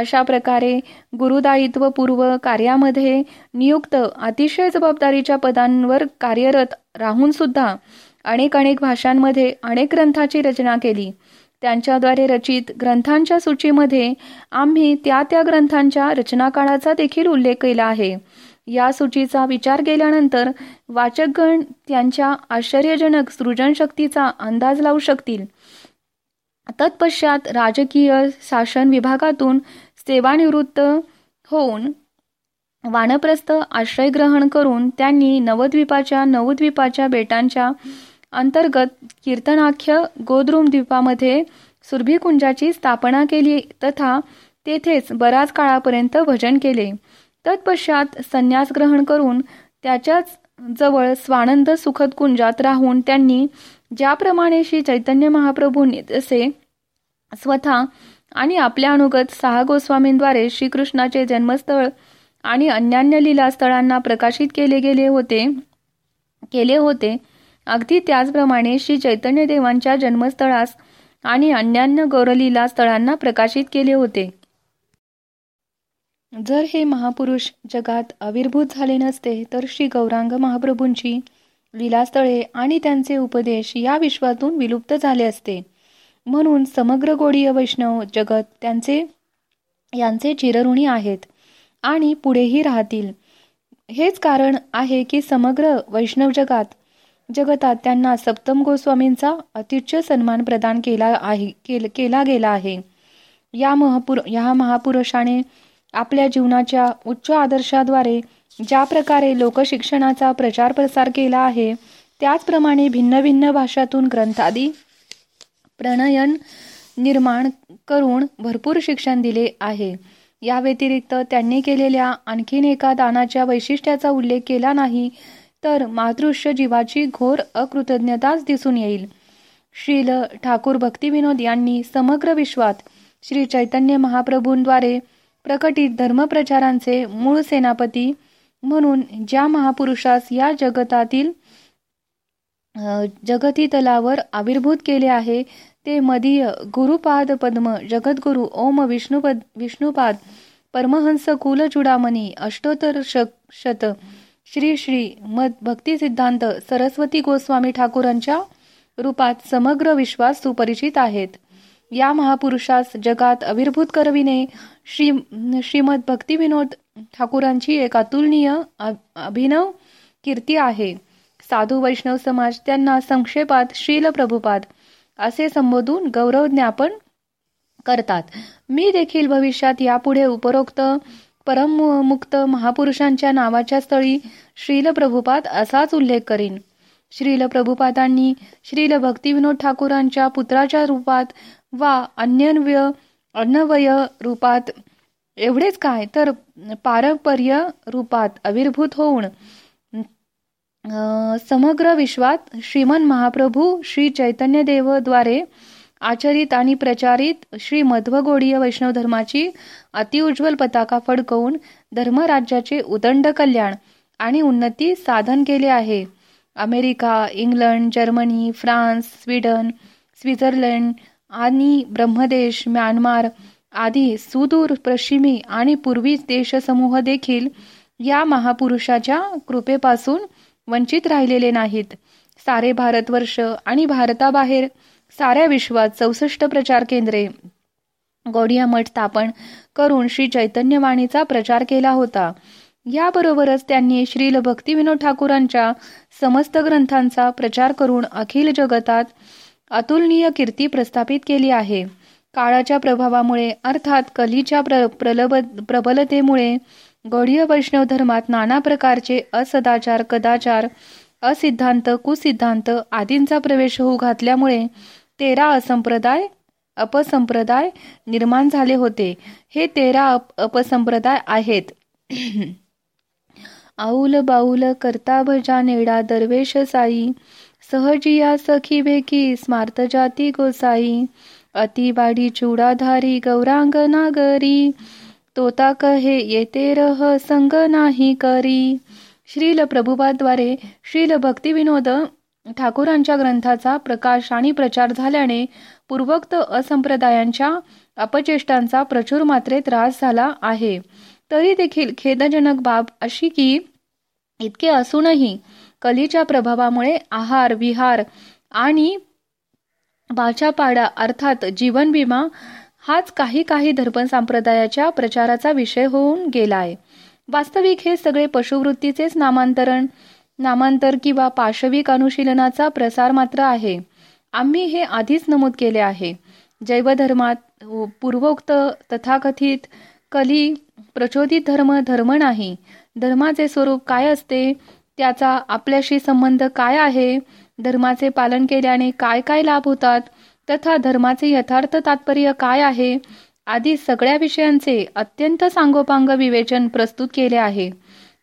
अशा प्रकारे गुरुदायित्वपूर्व कार्यामध्ये नियुक्त अतिशय जबाबदारीच्या पदांवर कार्यरत राहून सुद्धा अनेक अनेक भाषांमध्ये अनेक ग्रंथाची रचना केली त्यांच्याद्वारे रचित ग्रंथांच्या सूचीमध्ये आम्ही त्या त्या ग्रंथांच्या रचनाकाळाचा देखील उल्लेख केला आहे या सूचीचा विचार केल्यानंतर वाचकगण त्यांच्या आश्चर्यजनक सृजनशक्तीचा अंदाज लावू शकतील तत्पश्चात राजकीय शासन विभागातून सेवानिवृत्त होऊन वानप्रस्थ आश्रय ग्रहण करून त्यांनी नवद्वीपाच्या नवद्वीपाच्या बेटांच्या अंतर्गत कीर्तनाख्य गोद्रुम द्वीपामध्ये सुरभिकुंजाची स्थापना केली तथा तेथेच बराच काळापर्यंत भजन केले तत्पश्चात संन्यास ग्रहण करून त्याच्याच जवळ स्वानंद सुखद कुंजात राहून त्यांनी ज्याप्रमाणे श्री चैतन्य महाप्रभूंनी जसे स्वतः आणि आपल्या अनुगत सहा गोस्वामींद्वारे श्रीकृष्णाचे जन्मस्थळ आणि अन्यान्य लीलास्थळांना प्रकाशित केले गेले होते केले होते अगदी त्याचप्रमाणे श्री चैतन्यदेवांच्या जन्मस्थळास आणि अन्यान्य गौरलीला स्थळांना प्रकाशित केले होते जर हे महापुरुष जगात आविर्भूत झाले नसते तर श्री गौरांग महाप्रभूंची लीलास्थळे आणि त्यांचे उपदेश या विश्वातून विलुप्त झाले असते म्हणून समग्र गोडीय वैष्णव जगत त्यांचे यांचे चिरऋणी आहेत आणि पुढेही राहतील हेच कारण आहे की समग्र वैष्णव जगात जगतात त्यांना सप्तम गोस्वामींचा अतिच्य सन्मान प्रदान केला आहे केल, केला गेला आहे या महापुर या महापुरुषाने आपल्या जीवनाच्या उच्च आदर्शाद्वारे ज्या प्रकारे लोकशिक्षणाचा प्रचार प्रसार केला आहे त्याचप्रमाणे भिन्न भिन्न भाषातून ग्रंथादी प्रणयन निर्माण करून भरपूर शिक्षण दिले आहे या व्यतिरिक्त त्यांनी केलेल्या आणखीन एका दानाच्या वैशिष्ट्याचा उल्लेख केला नाही तर मातृश्य जीवाची घोर अकृतज्ञताच दिसून येईल श्रील ठाकूर भक्तिविनोद यांनी समग्र विश्वात श्री चैतन्य महाप्रभूंद्वारे प्रकटित धर्मप्रचारांचे मूळ सेनापती म्हणून ज्या महापुरुषास या जगतातील जगती तलावर आविर्भूत केले आहे ते मदीय गुरुपाद पद्म जगद्गुरु ओम विष्णुपद विष्णुपाद परमहंस कुलचुडामणी अष्टोत्तर शत श्री श्री मद भक्ती सिद्धांत सरस्वती गोस्वामी ठाकूरांच्या रूपात समग्र विश्वास सुपरिचित आहेत या महापुरुषास जगात आविर्भूत करविणे श्री श्रीमद भक्ती विनोद ठाकूरांची एक अतुलनीय अभिनव कीर्ती आहे साधू वैष्णव समाज त्यांना संक्षेपात श्रील प्रभुपाद असे संबोधून गौरव ज्ञापन करतात मी देखील भविष्यात यापुढे उपरोक्त परम मुक्त महापुरुषांच्या नावाच्या स्थळी श्रील प्रभुपाद असाच उल्लेख करीन श्रील प्रभुपादांनी श्रील भक्ती भक्तिविनोद ठाकूरांच्या पुत्राच्या रूपात वा अन्यन्वय अन्नवय रूपात एवढेच काय तर पारंपर्य रूपात आविर्भूत होऊन समग्र विश्वात श्रीमन महाप्रभू श्री चैतन्यदेवद्वारे आचरित आणि प्रचारित श्री मध्वगोडीय वैष्णव धर्माची अतिउज्ज्वल पताका फडकवून धर्मराज्याचे उदंड कल्याण आणि उन्नती साधन केले आहे America England Germany France Sweden Switzerland आणि ब्रह्मदेश म्यानमार आदी सुदूर पश्चिमी आणि पूर्वी देशसमूह देखील या महापुरुषाच्या कृपेपासून वंचित राहिलेले नाहीत सारे भारतवर्ष आणि भारताबाहेर साऱ्या विश्वात चौसष्ट प्रचार केंद्रे गौडिया मठ स्थापन करून श्री चैतन्यवाणीचा प्रचार केला होता याबरोबरच त्यांनी श्रील भक्ती विनोद ठाकूरांच्या समस्त ग्रंथांचा प्रचार करून अखिल जगतात अतुलनीय कीर्ती प्रस्थापित केली आहे काळाच्या प्रभावामुळे अर्थात कलीच्या प्र प्रलब प्रबलतेमुळे गौडीय वैष्णव धर्मात नाना प्रकारचे असदाचार कदाचार असिद्धांत कुसिद्धांत आदींचा प्रवेश होऊ घातल्यामुळे तेरा असंप्रदाय अपसंप्रदाय निर्माण झाले होते हे तेरा अप अपसंप्रदाय आहेत आऊल बाऊल करता भजा नेडा दरवेश साई सहजिया सखी भेकी स्मार्त जाती गोसाई अतिवाडी चुडाधारी गौरांग नागरी तोता कहे येते रह संग नाही करी श्रील प्रभुपाद्वारे श्रील भक्तिविनोद ठाकूरांच्या ग्रंथाचा प्रकाश आणि प्रचार झाल्याने पूर्वोक्त असंप्रदायांच्या अपचेष्टांचा प्रचुर मात्रे त्रास झाला आहे तरी देखील खेदजनक बाब अशी की इतके असूनही कलीच्या प्रभावामुळे आहार विहार आणि बाचापाडा अर्थात जीवन विमा हाच काही काही धर्पण संप्रदायाच्या प्रचाराचा विषय होऊन गेला आहे वास्तविक हे सगळे पशुवृत्तीचेच नामांतरण नामांतर किंवा पाशविक अनुशीलनाचा प्रसार मात्र आहे आम्ही हे आधीच नमूद केले आहे जैवधर्मात पूर्वोक्त तथाकथित कली प्रचोदित धर्म धर्म नाही धर्माचे स्वरूप काय असते त्याचा आपल्याशी संबंध काय आहे धर्माचे पालन केल्याने काय काय लाभ होतात तथा धर्माचे यथार्थ तात्पर्य काय आहे आदी सगळ्या विषयांचे अत्यंत सांगोपांग विवेचन प्रस्तुत केले आहे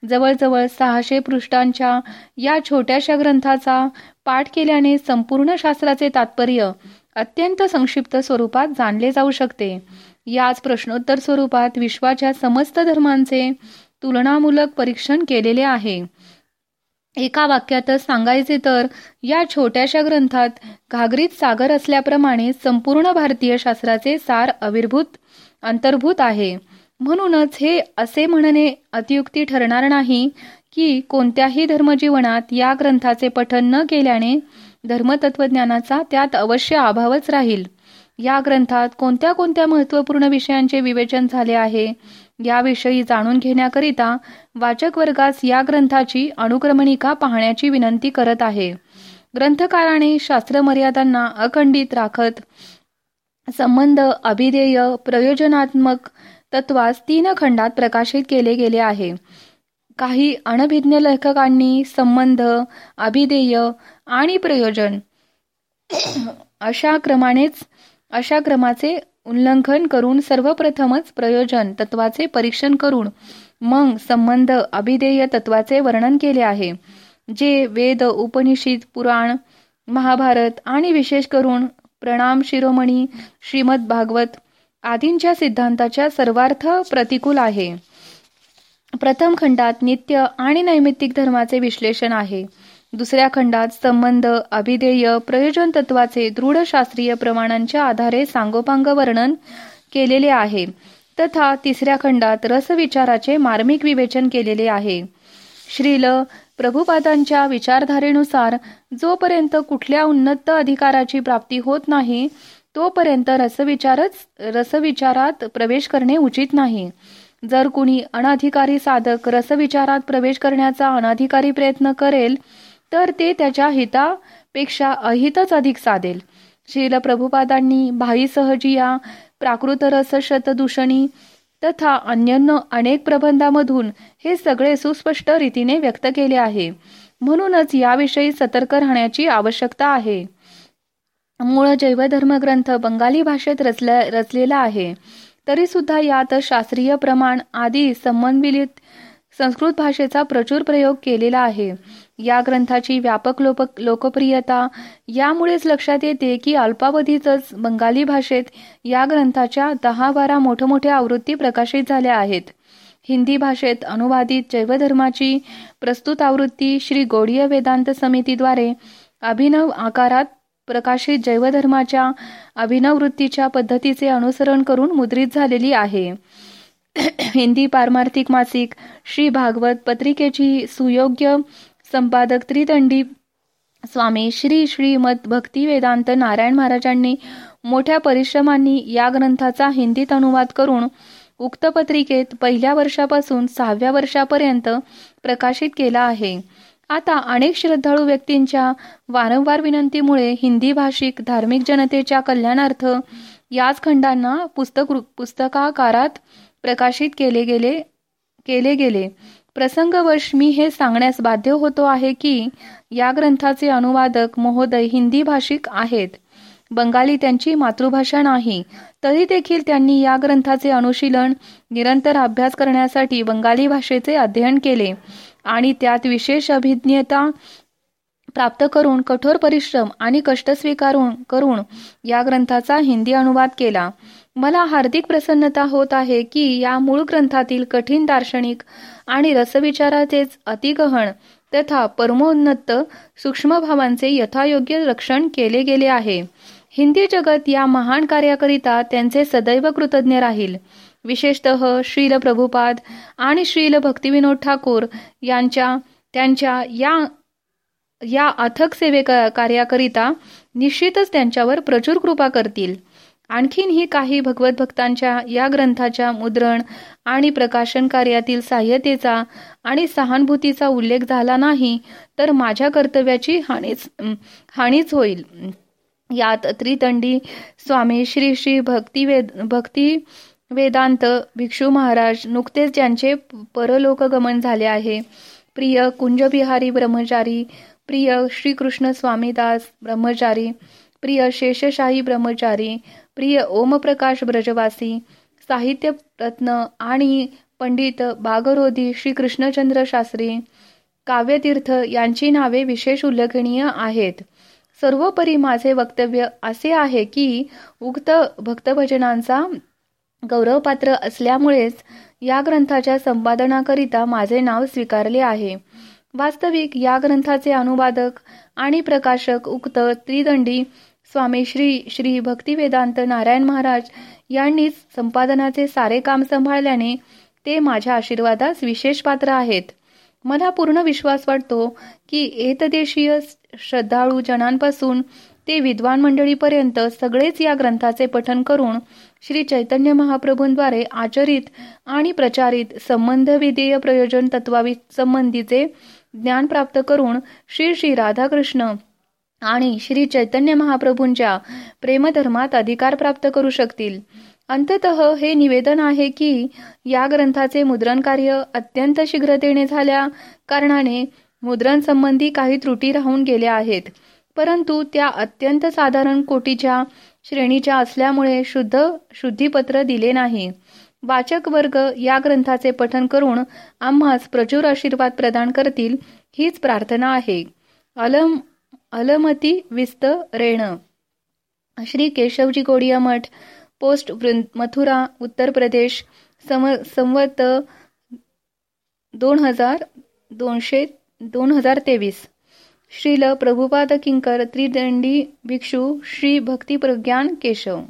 जवळजवळ सहाशे पृष्ठांच्या या छोट्याशा ग्रंथाचा पाठ केल्याने संपूर्ण शास्त्राचे तात्पर्य अत्यंत संक्षिप्त स्वरूपात जाणले जाऊ शकते याच प्रश्नोत्तर स्वरूपात विश्वाच्या समस्त धर्मांचे तुलनामूलक परीक्षण केलेले आहे एका वाक्यातच सांगायचे तर या छोट्याशा ग्रंथात घागरीत सागर असल्याप्रमाणे संपूर्ण भारतीय शास्त्राचे सार अविर्भूत अंतर्भूत आहे म्हणूनच हे असे म्हणणे अतियुक्ती ठरणार नाही की कोणत्याही धर्मजीवनात या ग्रंथाचे पठन न केल्याने धर्मतत्वज्ञानाचा त्यात अवश्य अभावच राहील या ग्रंथात कोणत्या कोणत्या महत्त्वपूर्ण विषयांचे विवेचन झाले आहे याविषयी जाणून घेण्याकरिता वाचक वर्गास या ग्रंथाची अनुक्रमणिका पाहण्याची विनंती करत आहे ग्रंथकाराने शास्त्र मर्यादांना अखंडित राखत संबंध अभिधेय प्रयोजनात्मक तत्वास तीन खंडात प्रकाशित केले गेले आहे काही अनभिज्ञ लेखकांनी संबंध अभिधेय आणि प्रयोजन अशा क्रमानेच अशा क्रमाचे उल्लंघन करून सर्वप्रथमच प्रयोजन तत्वाचे परीक्षण करून मग संबंध अभिधेय तत्वाचे वर्णन केले आहे जे वेद उपनिषद पुराण महाभारत आणि विशेष करून प्रणाम शिरोमणी श्रीमद भागवत आदींच्या सिद्धांताच्या सर्वार्थ प्रतिकूल आहे प्रथम खंडात नित्य आणि नैमित्तिक धर्माचे विश्लेषण आहे दुसऱ्या खंडात संबंध अभिधेय प्रयोजन तत्वाचे दृढ शास्त्रीय प्रमाणांच्या आधारे सांगोपांग वर्णन केलेले आहे तथा तिसऱ्या खंडात रसविचाराचे मार्मिक विवेचन केलेले आहे श्रील प्रभुपादांच्या विचारधारेनुसार जोपर्यंत कुठल्या उन्नत अधिकाराची प्राप्ती होत नाही तोपर्यंत रसविचारच रसविचारात प्रवेश करणे उचित नाही जर कुणी अनाधिकारी साधक रसविचारात प्रवेश करण्याचा अनाधिकारी प्रयत्न करेल तर ते त्याच्या हितापेक्षा अहितच अधिक साधेल शील प्रभुपादांनी भाई सहजिया प्राकृत रस शतदूषणी तथा अन्य अनेक प्रबंधामधून हे सगळे सुस्पष्ट रीतीने व्यक्त केले आहे म्हणूनच याविषयी सतर्क राहण्याची आवश्यकता आहे मूळ जैवधर्म ग्रंथ बंगाली भाषेत रचला रचलेला आहे तरी सुद्धा यात शास्त्रीय प्रमाण आदी समन्वित संस्कृत भाषेचा प्रचूर प्रयोग केलेला आहे या ग्रंथाची व्यापक लोक लोकप्रियता यामुळेच लक्षात येते की अल्पावधीतच बंगाली भाषेत या ग्रंथाच्या दहा बारा मोठमोठ्या आवृत्ती प्रकाशित झाल्या आहेत हिंदी भाषेत अनुवादित जैवधर्माची प्रस्तुत आवृत्ती श्री गोडीय वेदांत समितीद्वारे अभिनव आकारात प्रकाशित जैवधर्माच्या वृत्तीच्या पद्धतीचे अनुसरण करून मुद्रित झालेली आहे हिंदी पारमार्थिक मासिक श्री भागवत पत्रिकेची सुयोग्य संपादक त्रितंडी स्वामी श्री श्रीमद भक्ती वेदांत नारायण महाराजांनी मोठ्या परिश्रमांनी या ग्रंथाचा हिंदीत अनुवाद करून उक्त पत्रिकेत पहिल्या वर्षापासून सहाव्या वर्षापर्यंत प्रकाशित केला आहे आता अनेक श्रद्धाळू व्यक्तींच्या वारंवार विनंतीमुळे हिंदी भाषिक धार्मिक जनतेच्या कल्याणार्थ याच खंडांना पुस्तक पुस्तकाकारात प्रकाशित केले गेले केले गेले प्रसंगवश मी हे सांगण्यास बाध्य होतो आहे की या ग्रंथाचे अनुवादक महोदय हिंदी भाषिक आहेत बंगाली त्यांची मातृभाषा नाही तरी देखील त्यांनी या ग्रंथाचे अनुशीलन निरंतर अभ्यास करण्यासाठी बंगाली भाषेचे अध्ययन केले आणि त्यात विशेष अभिज्ञता प्राप्त करून कठोर परिश्रम आणि कष्ट स्वीकारून करून या ग्रंथाचा हिंदी अनुवाद केला मला हार्दिक प्रसन्नता होत आहे की या मूळ ग्रंथातील कठीण दार्शनिक आणि रसविचाराचेच अतिगहण तथा परमोन्नत सूक्ष्मभावांचे यथायोग्य रक्षण केले गेले आहे हिंदी जगत या महान कार्याकरिता त्यांचे सदैव कृतज्ञ राहील विशेषतः श्रील प्रभुपाद आणि श्रील भक्तिविनोद ठाकूर यांच्या त्यांच्या या या अथक सेवे कार्याकरिता निश्चितच त्यांच्यावर प्रचूर कृपा करतील आणखीनही काही भगवत भक्तांच्या या ग्रंथाच्या मुद्रण आणि प्रकाशन कार्यातील सहाय्यतेचा आणि सहानुभूतीचा उल्लेख झाला नाही तर माझ्या कर्तव्याची हानीच हानीच होईल यात त्रितंडी स्वामी श्री श्री वेद भक्ती वेदांत भिक्षू महाराज नुकतेच ज्यांचे परलोकगमन झाले आहे प्रिय कुंजबिहारी ब्रह्मचारी प्रिय श्रीकृष्ण स्वामीदास ब्रह्मचारी प्रिय शेषशाही ब्रह्मचारी प्रिय ओमप्रकाश ब्रजवासी साहित्य रत्न आणि पंडित बागरोधी श्री कृष्णचंद्र शास्त्री काव्यतीर्थ यांची नावे विशेष उल्लेखनीय आहेत सर्वोपरी माझे वक्तव्य असे आहे की उक्त भक्तभजनांचा गौरवपात्र असल्यामुळेच या ग्रंथाच्या संपादनाकरिता माझे नाव स्वीकारले आहे वास्तविक या ग्रंथाचे अनुवादक आणि प्रकाशक उक्त त्रिदंडी स्वामी श्री श्री भक्तिवेदांत नारायण महाराज यांनीच संपादनाचे सारे काम सांभाळल्याने ते माझ्या आशीर्वादास विशेष पात्र आहेत मला पूर्ण विश्वास वाटतो की एतदेशीय श्रद्धाळू जणांपासून ते विद्वान मंडळीपर्यंत सगळेच या ग्रंथाचे पठन करून श्री चैतन्य महाप्रभूंद्वारे आचरित आणि प्रचारित संबंध विधेय प्रयोजन तत्वावी संबंधीचे ज्ञान प्राप्त करून श्री श्री राधाकृष्ण आणि श्री चैतन्य महाप्रभूंच्या प्रेमधर्मात अधिकार प्राप्त करू शकतील अंतत हे निवेदन आहे की या ग्रंथाचे मुद्रण कार्य अत्यंत शीघ्रतेने झाल्या कारणाने मुद्रण संबंधी काही त्रुटी राहून गेल्या आहेत परंतु त्या अत्यंत साधारण कोटीच्या श्रेणीच्या असल्यामुळे शुद्ध शुद्धीपत्र दिले नाही वाचक वर्ग या ग्रंथाचे पठन करून आम्हास प्रचूर आशीर्वाद प्रदान करतील हीच प्रार्थना आहे अलम अलमती विस्त रेण श्री केशवजी गोडिया मठ पोस्ट मथुरा उत्तर प्रदेश सम संवत दोन हजार दोनशे दोन हजार तेवीस श्रील प्रभुपाद किंकर त्रिदंडी भिक्षू श्री भक्ती प्रज्ञान केशव